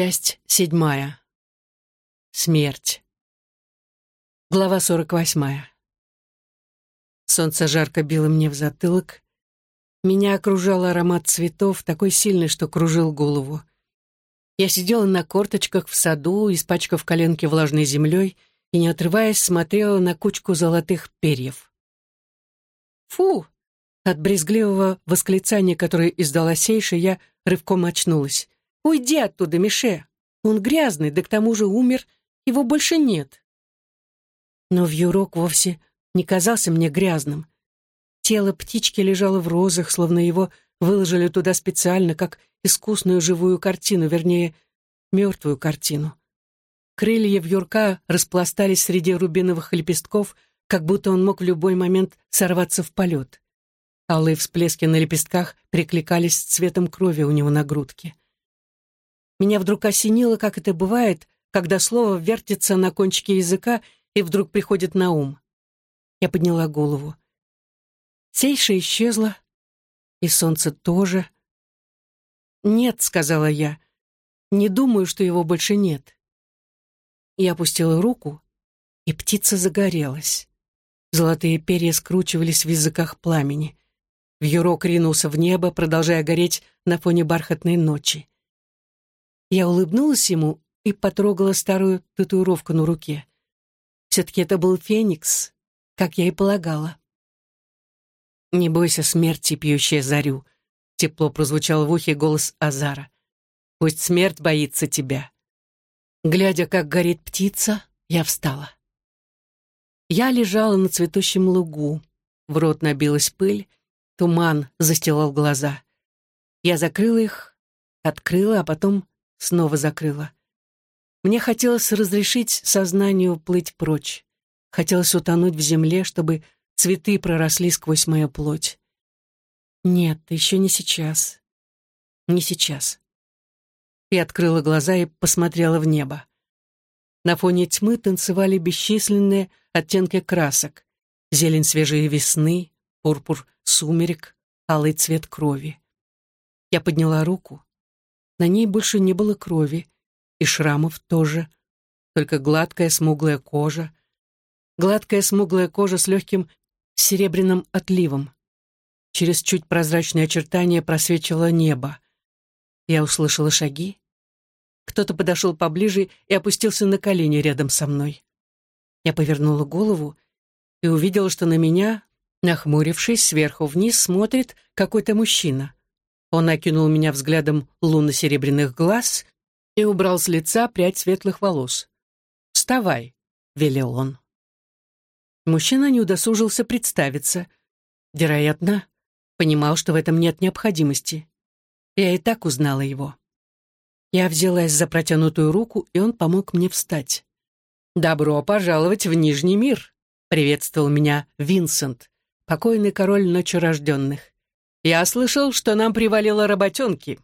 Часть седьмая. Смерть. Глава сорок восьмая. Солнце жарко било мне в затылок. Меня окружал аромат цветов, такой сильный, что кружил голову. Я сидела на корточках в саду, испачкав коленки влажной землей, и, не отрываясь, смотрела на кучку золотых перьев. «Фу!» От брезгливого восклицания, которое издала Сейша, я рывком очнулась. «Уйди оттуда, Мише! Он грязный, да к тому же умер, его больше нет!» Но вьюрок вовсе не казался мне грязным. Тело птички лежало в розах, словно его выложили туда специально, как искусную живую картину, вернее, мертвую картину. Крылья вьюрка распластались среди рубиновых лепестков, как будто он мог в любой момент сорваться в полет. Алые всплески на лепестках прикликались с цветом крови у него на грудке. Меня вдруг осенило, как это бывает, когда слово вертится на кончике языка и вдруг приходит на ум. Я подняла голову. Сейша исчезла, и солнце тоже. «Нет», — сказала я, — «не думаю, что его больше нет». Я опустила руку, и птица загорелась. Золотые перья скручивались в языках пламени. Вьюрок ринулся в небо, продолжая гореть на фоне бархатной ночи. Я улыбнулась ему и потрогала старую татуировку на руке. Все-таки это был феникс, как я и полагала. «Не бойся смерти, пьющая зарю», — тепло прозвучал в ухе голос Азара. «Пусть смерть боится тебя». Глядя, как горит птица, я встала. Я лежала на цветущем лугу. В рот набилась пыль, туман застилал глаза. Я закрыла их, открыла, а потом снова закрыла. Мне хотелось разрешить сознанию плыть прочь. Хотелось утонуть в земле, чтобы цветы проросли сквозь мою плоть. Нет, еще не сейчас. Не сейчас и открыла глаза и посмотрела в небо. На фоне тьмы танцевали бесчисленные оттенки красок. Зелень свежей весны, пурпур сумерек, алый цвет крови. Я подняла руку. На ней больше не было крови, и шрамов тоже, только гладкая смуглая кожа. Гладкая смуглая кожа с легким серебряным отливом. Через чуть прозрачные очертания просвечивало небо. Я услышала шаги. Кто-то подошел поближе и опустился на колени рядом со мной. Я повернула голову и увидела, что на меня, нахмурившись сверху вниз, смотрит какой-то мужчина. Он окинул меня взглядом лунно-серебряных глаз и убрал с лица прядь светлых волос. «Вставай», — велел он. Мужчина не удосужился представиться. Вероятно, понимал, что в этом нет необходимости. Я и так узнала его. Я взялась за протянутую руку, и он помог мне встать. «Добро пожаловать в Нижний мир», — приветствовал меня Винсент, покойный король ночерожденных. «Я слышал, что нам привалило работенки.